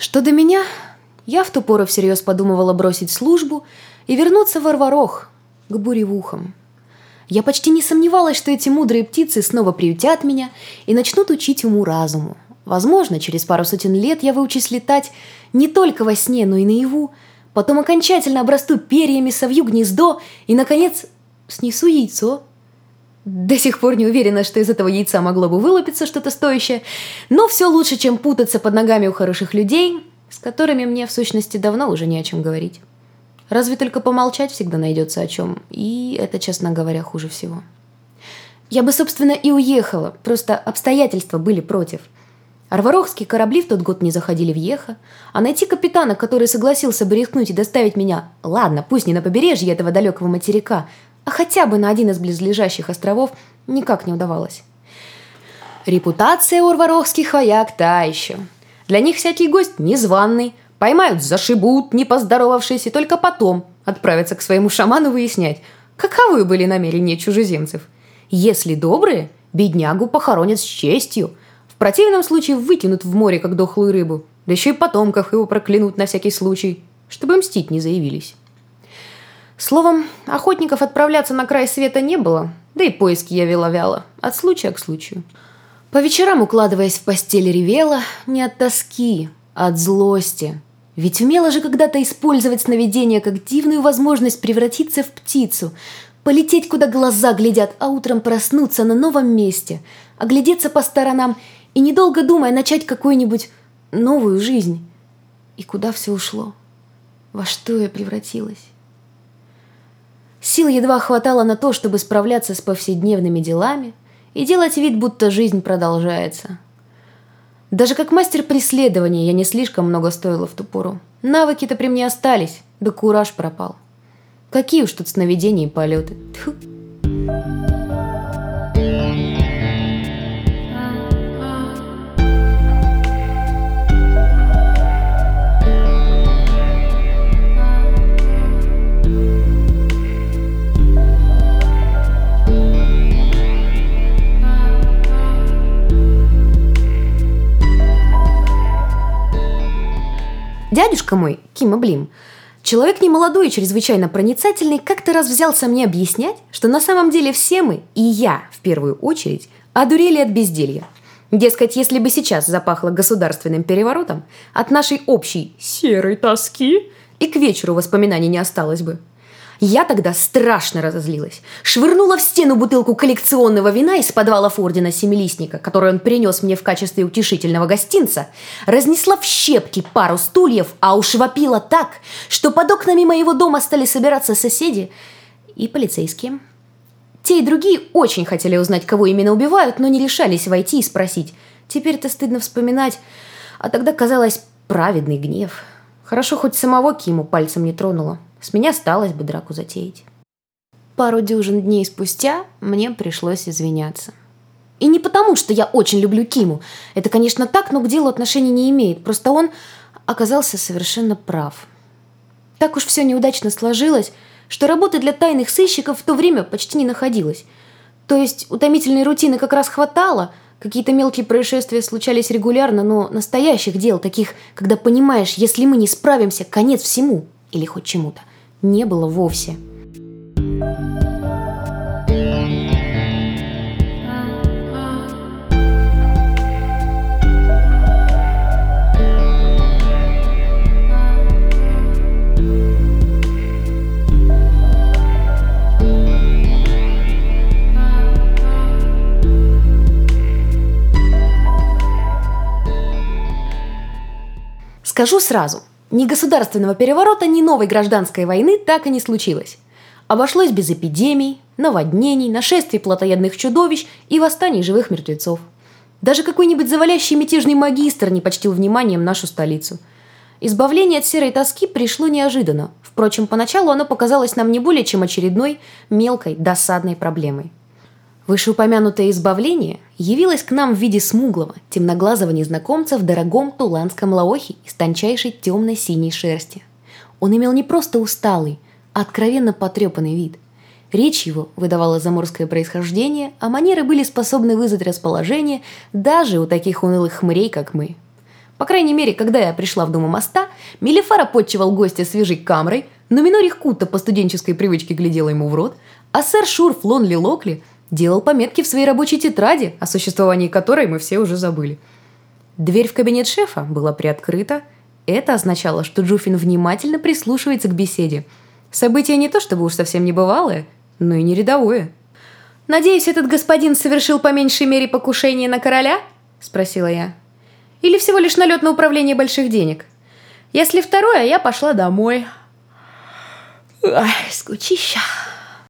Что до меня, я в ту пору всерьез подумывала бросить службу и вернуться в Арварох, к буревухам. Я почти не сомневалась, что эти мудрые птицы снова приютят меня и начнут учить уму-разуму. Возможно, через пару сотен лет я выучусь летать не только во сне, но и наяву, потом окончательно обрасту перьями, совью гнездо и, наконец, снесу яйцо. До сих пор не уверена, что из этого яйца могло бы вылупиться что-то стоящее, но все лучше, чем путаться под ногами у хороших людей, с которыми мне, в сущности, давно уже не о чем говорить. Разве только помолчать всегда найдется о чем, и это, честно говоря, хуже всего. Я бы, собственно, и уехала, просто обстоятельства были против. Арварохские корабли в тот год не заходили в Еха, а найти капитана, который согласился бы рискнуть и доставить меня, ладно, пусть не на побережье этого далекого материка, а хотя бы на один из близлежащих островов, никак не удавалось. Репутация у арварохских вояк та еще. Для них всякий гость незваный, Поймают, зашибут, не поздоровавшись, и только потом отправятся к своему шаману выяснять, каковы были намерения чужеземцев. Если добрые, беднягу похоронят с честью. В противном случае выкинут в море, как дохлую рыбу. Да еще и потомков его проклянут на всякий случай, чтобы мстить не заявились. Словом, охотников отправляться на край света не было, да и поиски я вела вяло, от случая к случаю. По вечерам, укладываясь в постель, ревела не от тоски, а от злости, ведь умела же когда-то использовать сновидение как дивную возможность превратиться в птицу, полететь, куда глаза глядят, а утром проснуться на новом месте, оглядеться по сторонам и, недолго думая, начать какую-нибудь новую жизнь. И куда все ушло? Во что я превратилась? Сил едва хватало на то, чтобы справляться с повседневными делами и делать вид, будто жизнь продолжается – даже как мастер преследования я не слишком много стоила в ту пору. Навыки-то при мне остались, да кураж пропал. Какие уж тут сновидения и полеты. Тьфу. Дядюшка мой, Кима Блим, человек немолодой и чрезвычайно проницательный, как-то раз взялся мне объяснять, что на самом деле все мы, и я в первую очередь, одурели от безделья. Дескать, если бы сейчас запахло государственным переворотом, от нашей общей серой тоски и к вечеру воспоминаний не осталось бы – я тогда страшно разозлилась. Швырнула в стену бутылку коллекционного вина из подвала Ордена Семилистника, который он принес мне в качестве утешительного гостинца, разнесла в щепки пару стульев, а уж вопила так, что под окнами моего дома стали собираться соседи и полицейские. Те и другие очень хотели узнать, кого именно убивают, но не решались войти и спросить. Теперь это стыдно вспоминать, а тогда казалось праведный гнев. Хорошо, хоть самого Киму пальцем не тронула. С меня осталось бы драку затеять. Пару дюжин дней спустя мне пришлось извиняться. И не потому, что я очень люблю Киму. Это, конечно, так, но к делу отношения не имеет. Просто он оказался совершенно прав. Так уж все неудачно сложилось, что работы для тайных сыщиков в то время почти не находилось. То есть утомительной рутины как раз хватало, какие-то мелкие происшествия случались регулярно, но настоящих дел, таких, когда понимаешь, если мы не справимся, конец всему или хоть чему-то, не было вовсе. Скажу сразу, ни государственного переворота, ни новой гражданской войны так и не случилось. Обошлось без эпидемий, наводнений, нашествий плотоядных чудовищ и восстаний живых мертвецов. Даже какой-нибудь завалящий мятежный магистр не почтил вниманием нашу столицу. Избавление от серой тоски пришло неожиданно. Впрочем, поначалу оно показалось нам не более чем очередной мелкой досадной проблемой. Вышеупомянутое избавление явилось к нам в виде смуглого, темноглазого незнакомца в дорогом туланском лаохе из тончайшей темной синей шерсти. Он имел не просто усталый, а откровенно потрепанный вид. Речь его выдавала заморское происхождение, а манеры были способны вызвать расположение даже у таких унылых хмырей, как мы. По крайней мере, когда я пришла в дом у моста, Мелифара подчевал гостя свежей камрой, но Минорих Кутта по студенческой привычке глядела ему в рот, а сэр Шур Флонли Локли делал пометки в своей рабочей тетради, о существовании которой мы все уже забыли. Дверь в кабинет шефа была приоткрыта. Это означало, что Джуфин внимательно прислушивается к беседе. Событие не то чтобы уж совсем небывалое, но и не рядовое. «Надеюсь, этот господин совершил по меньшей мере покушение на короля?» – спросила я. Или всего лишь налет на управление больших денег? Если второе, я пошла домой. Ай, скучища.